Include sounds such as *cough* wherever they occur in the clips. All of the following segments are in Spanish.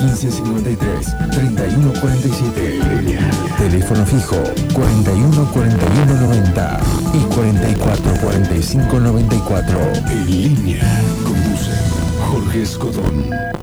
1553 3147. Teléfono fijo 414190 y 444594. En línea conduce Jorge Escodón.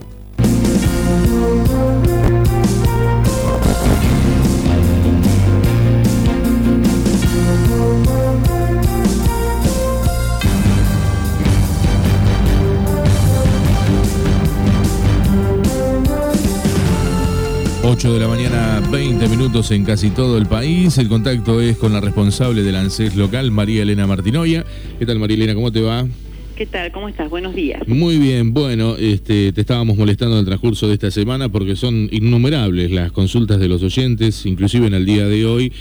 8 de la mañana, 20 minutos en casi todo el país. El contacto es con la responsable del ANSES local, María Elena Martinoya. ¿Qué tal, María Elena? ¿Cómo te va? ¿Qué tal? ¿Cómo estás? Buenos días. Muy bien, bueno, este, te estábamos molestando en el transcurso de esta semana porque son innumerables las consultas de los oyentes, inclusive en el día de hoy.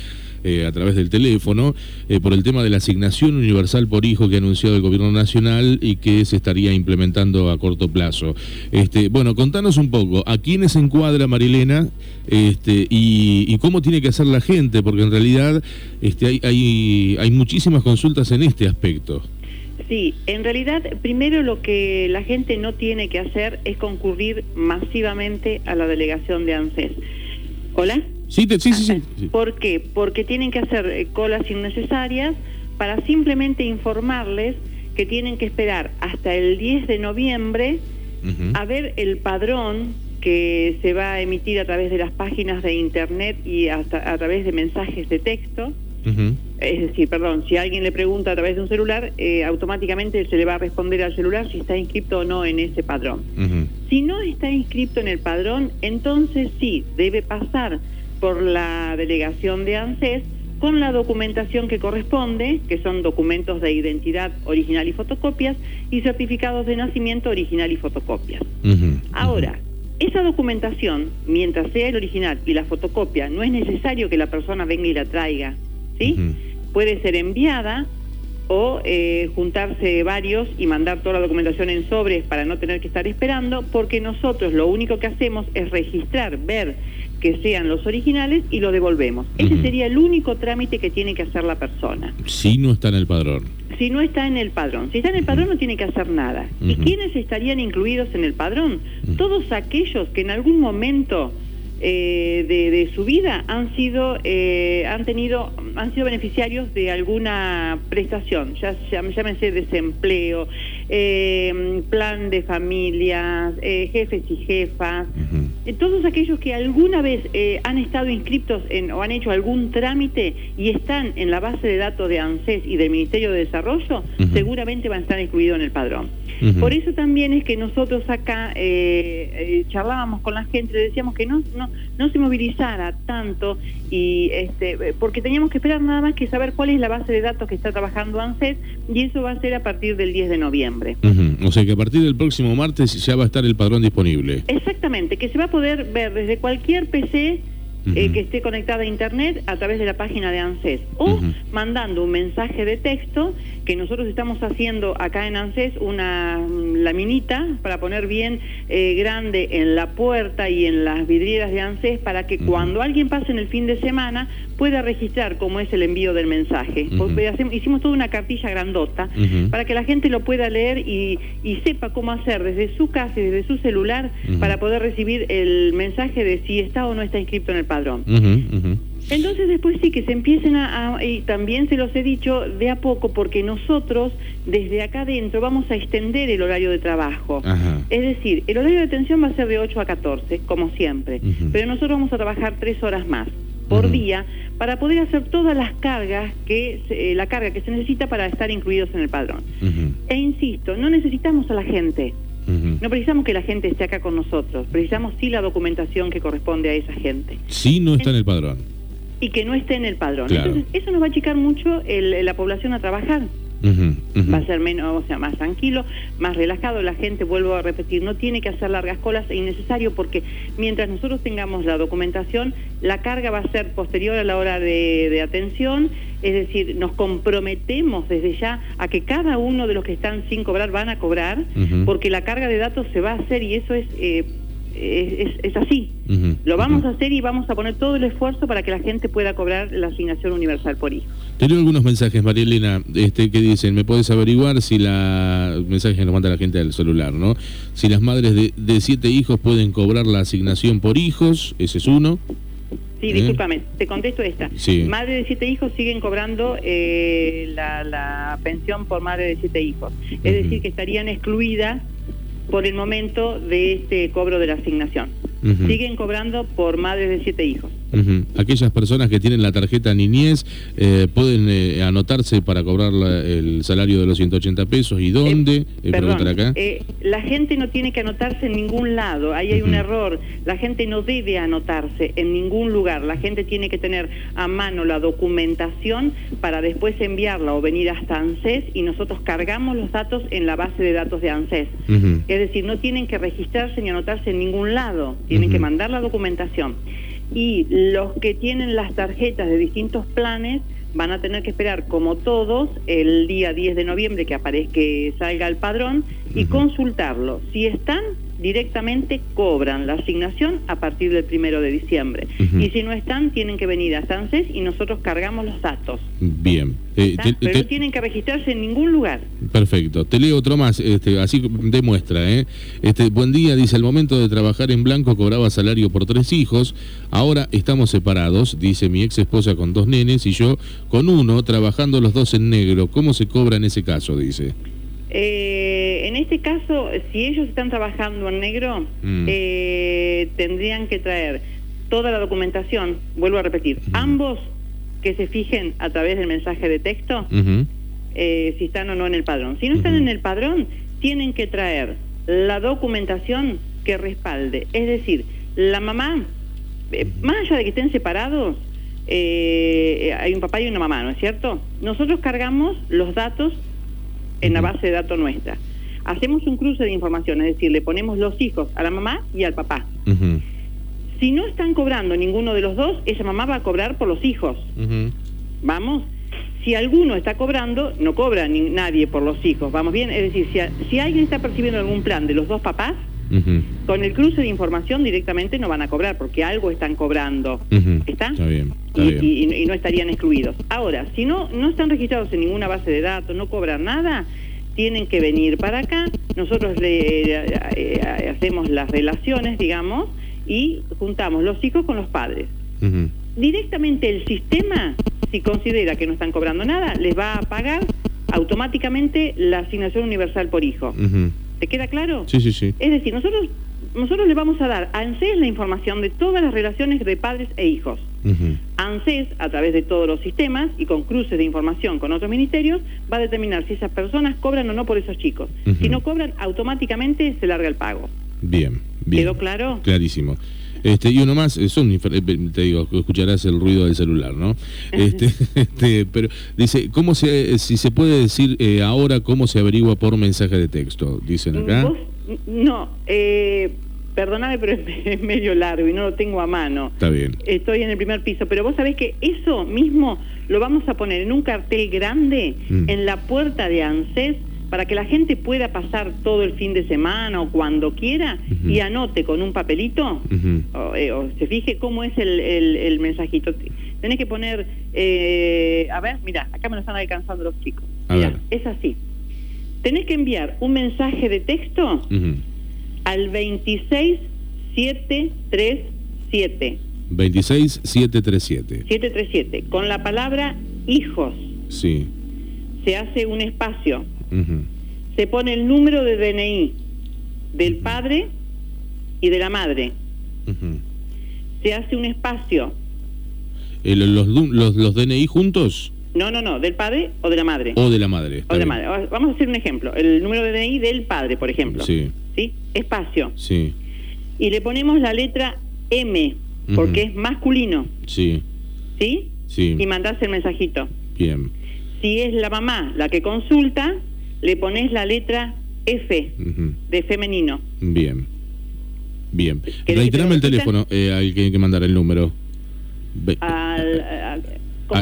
Eh, a través del teléfono eh, por el tema de la asignación universal por hijo que ha anunciado el gobierno nacional y que se estaría implementando a corto plazo. Este, bueno, contanos un poco, ¿a quiénes encuadra Marilena este, y, cómo tiene que hacer la gente? Porque en realidad este, hay, hay, hay muchísimas consultas en este aspecto. Sí, en realidad primero lo que la gente no tiene que hacer es concurrir masivamente a la delegación de ANSES. ¿Hola? Sí, sí, sí, sí, ¿Por qué? Porque tienen que hacer eh, colas innecesarias para simplemente informarles que tienen que esperar hasta el 10 de noviembre a ver el padrón que se va a emitir a través de las páginas de internet y hasta a través de mensajes de texto. Es decir, perdón, si alguien le pregunta a través de un celular, eh, automáticamente se le va a responder al celular si está inscrito o no en ese padrón. Si no está inscrito en el padrón, entonces sí, debe pasar por la delegación de ANSES con la documentación que corresponde, que son documentos de identidad original y fotocopias, y certificados de nacimiento original y fotocopias. Ahora, esa documentación, mientras sea el original y la fotocopia, no es necesario que la persona venga y la traiga, ¿sí? Puede ser enviada o eh, juntarse varios y mandar toda la documentación en sobres para no tener que estar esperando, porque nosotros lo único que hacemos es registrar, ver que sean los originales y lo devolvemos. Ese sería el único trámite que tiene que hacer la persona. Si no está en el padrón. Si no está en el padrón. Si está en el padrón no tiene que hacer nada. ¿Y quiénes estarían incluidos en el padrón? Todos aquellos que en algún momento eh, de, su vida han sido eh, han tenido han sido beneficiarios de alguna prestación ya, llámense desempleo eh, plan de familias jefes y jefas. Todos aquellos que alguna vez han estado inscritos en, o han hecho algún trámite y están en la base de datos de ANSES y del Ministerio de Desarrollo seguramente van a estar incluidos en el padrón. Por eso también es que nosotros acá charlábamos con la gente decíamos que no no, se movilizara tanto y este porque teníamos que esperar nada más que saber cuál es la base de datos que está trabajando ANSES y eso va a ser a partir del 10 de noviembre. O sea que a partir del próximo martes ya va a estar el padrón disponible. Exactamente, que se va a poder ver desde cualquier PC eh, que esté conectada a internet a través de la página de ANSES. O mandando un mensaje de texto que nosotros estamos haciendo acá en ANSES una mm, laminita para poner bien eh, grande en la puerta y en las vidrieras de ANSES para que cuando alguien pase en el fin de semana pueda registrar cómo es el envío del mensaje. hicimos toda una cartilla grandota para que la gente lo pueda leer y, y, sepa cómo hacer desde su casa y desde su celular para poder recibir el mensaje de si está o no está inscrito en el padrón. Entonces después sí que se empiecen a, y también se los he dicho de a poco porque nosotros desde acá adentro vamos a extender el horario de trabajo. Es decir, el horario de atención va a ser de 8 a 14, como siempre, pero nosotros vamos a trabajar tres horas más por día para poder hacer todas las cargas que eh, la carga que se necesita para estar incluidos en el padrón. E insisto, no necesitamos a la gente. No precisamos que la gente esté acá con nosotros, precisamos sí la documentación que corresponde a esa gente. Sí no está en el padrón. Y que no esté en el padrón. Entonces, eso nos va a achicar mucho la población a trabajar. Va a ser menos, o sea, más tranquilo, más relajado. La gente, vuelvo a repetir, no tiene que hacer largas colas, es innecesario porque mientras nosotros tengamos la documentación, la carga va a ser posterior a la hora de, atención, es decir, nos comprometemos desde ya a que cada uno de los que están sin cobrar van a cobrar, porque la carga de datos se va a hacer y eso es... Eh, es, así. Lo vamos a hacer y vamos a poner todo el esfuerzo para que la gente pueda cobrar la asignación universal por hijo. Tengo algunos mensajes, María Elena, este, que dicen, ¿me puedes averiguar si la... mensaje que nos manda la gente del celular, ¿no? Si las madres de, de siete hijos pueden cobrar la asignación por hijos, ese es uno. Sí, discúlpame, te contesto esta. Sí. Madre de siete hijos siguen cobrando eh, la, pensión por madre de siete hijos. Es decir, que estarían excluidas por el momento de este cobro de la asignación. Siguen cobrando por madres de siete hijos. Aquellas personas que tienen la tarjeta niñez eh, pueden eh, anotarse para cobrar el salario de los 180 pesos. ¿Y dónde? Eh, acá. la gente no tiene que anotarse en ningún lado. Ahí hay un error. La gente no debe anotarse en ningún lugar. La gente tiene que tener a mano la documentación para después enviarla o venir hasta ANSES y nosotros cargamos los datos en la base de datos de ANSES. Es decir, no tienen que registrarse ni anotarse en ningún lado. Tienen que mandar la documentación y los que tienen las tarjetas de distintos planes van a tener que esperar, como todos, el día 10 de noviembre que aparezca, que salga el padrón y consultarlo. Si están, directamente cobran la asignación a partir del primero de diciembre. Y si no están, tienen que venir a Sanses y nosotros cargamos los datos. Bien. Eh, Pero no tienen que registrarse en ningún lugar. Perfecto. Te leo otro más, este, así demuestra. ¿eh? Este, buen día, dice, al momento de trabajar en blanco cobraba salario por tres hijos, ahora estamos separados, dice mi ex esposa con dos nenes y yo con uno, trabajando los dos en negro. ¿Cómo se cobra en ese caso? Dice. Eh, este caso, si ellos están trabajando en negro, mm. eh, tendrían que traer toda la documentación, vuelvo a repetir, ambos que se fijen a través del mensaje de texto eh, si están o no en el padrón. Si no están en el padrón, tienen que traer la documentación que respalde. Es decir, la mamá, más allá de que estén separados, hay un papá y una mamá, ¿no es cierto? Nosotros cargamos los datos en la base de datos nuestra. Hacemos un cruce de información, es decir, le ponemos los hijos a la mamá y al papá. Si no están cobrando ninguno de los dos, esa mamá va a cobrar por los hijos. ¿Vamos? Si alguno está cobrando, no cobra ni nadie por los hijos. ¿Vamos bien? Es decir, si, si alguien está percibiendo algún plan de los dos papás, con el cruce de información directamente no van a cobrar porque algo están cobrando. ¿Está? bien. y, no estarían excluidos. Ahora, si no, no están registrados en ninguna base de datos, no cobran nada, tienen que venir para acá. Nosotros le, eh, hacemos las relaciones, digamos, y juntamos los hijos con los padres. Directamente el sistema, si considera que no están cobrando nada, les va a pagar automáticamente la asignación universal por hijo. ¿Te queda claro? Sí, sí, sí. Es decir, nosotros, nosotros le vamos a dar a ANSES la información de todas las relaciones de padres e hijos. ANSES, a través de todos los sistemas y con cruces de información con otros ministerios, va a determinar si esas personas cobran o no por esos chicos. Si no cobran, automáticamente se larga el pago. Bien, bien. ¿Quedó claro? Clarísimo. Este, y uno más, son, eh, te digo, escucharás el ruido del celular, ¿no? *laughs* Este, *laughs* este, pero dice, ¿cómo se, si se puede decir eh, ahora cómo se averigua por mensaje de texto? Dicen acá. No, eh, perdóname, pero *laughs* es medio largo y no lo tengo a mano. Está bien. Estoy en el primer piso, pero vos sabés que eso mismo lo vamos a poner en un cartel grande mm. en la puerta de ANSES para que la gente pueda pasar todo el fin de semana o cuando quiera y anote con un papelito eh, o, se fije cómo es el, el, mensajito. Tenés que poner, eh, a ver, mira, acá me lo están alcanzando los chicos. Mira, es así. Tenés que enviar un mensaje de texto al 26737. 26737. 737, con la palabra hijos. Sí. Se hace un espacio se pone el número de DNI del padre y de la madre. Se hace un espacio. los, los, DNI juntos? No, no, no, del padre o de la madre. O de la madre. O de la madre. Vamos a hacer un ejemplo. El número de DNI del padre, por ejemplo. Sí. ¿Sí? Espacio. Sí. Y le ponemos la letra M, porque es masculino. Sí. ¿Sí? Sí. Y mandás el mensajito. Bien. Si es la mamá la que consulta, le pones la letra F de femenino. Bien. Bien. Reiterame el teléfono eh, al que hay que mandar el número. Al,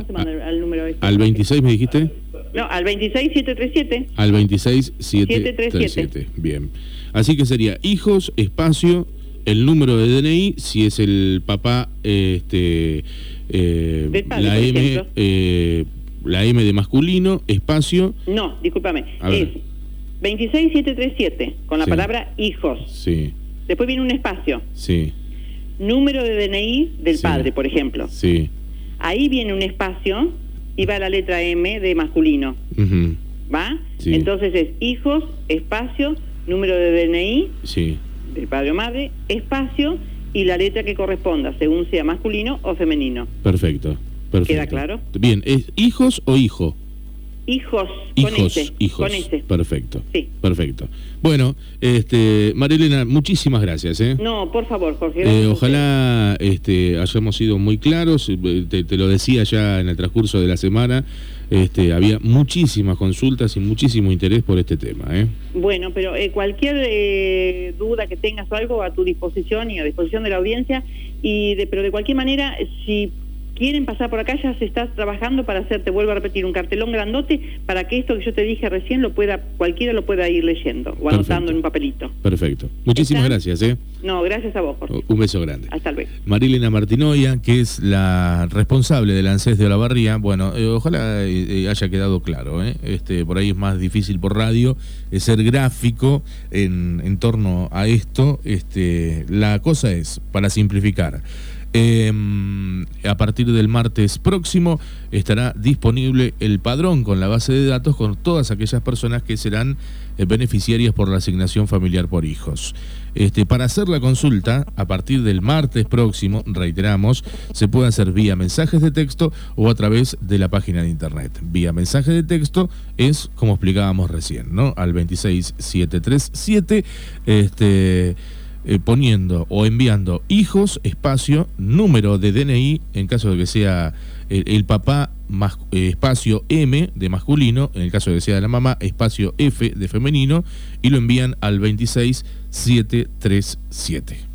¿Cómo se manda al número? Este? ¿Al 26 me dijiste? No, al 26737. Al 26737. Bien. Así que sería hijos, espacio, el número de DNI, si es el papá, este, padre, la M, eh, la M de masculino, espacio, No, discúlpame. Es 26737, con la Sí. palabra hijos. sí, Después viene un espacio. sí, Número de DNI del Sí. padre, por ejemplo. sí. Ahí viene un espacio y va la letra M de masculino. ¿Va? Sí. Entonces es hijos, espacio, número de DNI Sí, del padre o madre, espacio y la letra que corresponda, según sea masculino o femenino. perfecto. perfecto. ¿Queda claro? Bien, ¿es hijos o hijo? Hijos, con Hijos, ese. hijos. Con ese. Perfecto. Sí. Perfecto. Bueno, este, Marilena, muchísimas gracias. ¿eh? No, por favor, Jorge. Eh, ojalá este, hayamos sido muy claros, eh, te, te lo decía ya en el transcurso de la semana, este, había muchísimas consultas y muchísimo interés por este tema. ¿eh? Bueno, pero eh, cualquier eh, duda que tengas o algo a tu disposición y a disposición de la audiencia, y de, pero de cualquier manera, si quieren pasar por acá, ya se está trabajando para hacer, te vuelvo a repetir, un cartelón grandote para que esto que yo te dije recién lo pueda, cualquiera lo pueda ir leyendo o anotando en un papelito. Perfecto. Muchísimas ¿Está? gracias. ¿eh? No, gracias a vos, Jorge. Un beso grande. Hasta luego. Marilena Martinoia, que es la responsable del ANSES de Olavarría, bueno, eh, ojalá eh, eh, haya quedado claro, ¿eh? este, por ahí es más difícil por radio eh, ser gráfico en, en torno a esto. Este, la cosa es, para simplificar, eh, a partir del martes próximo estará disponible el padrón con la base de datos con todas aquellas personas que serán eh, beneficiarias por la asignación familiar por hijos. Este, para hacer la consulta, a partir del martes próximo, reiteramos, se puede hacer vía mensajes de texto o a través de la página de internet. Vía mensaje de texto es como explicábamos recién, ¿no? Al 26737, este eh, poniendo o enviando hijos, espacio, número de DNI, en caso de que sea el, papá, eh, espacio M de masculino, en el caso de que sea la mamá, espacio F de femenino, y lo envían al 26737.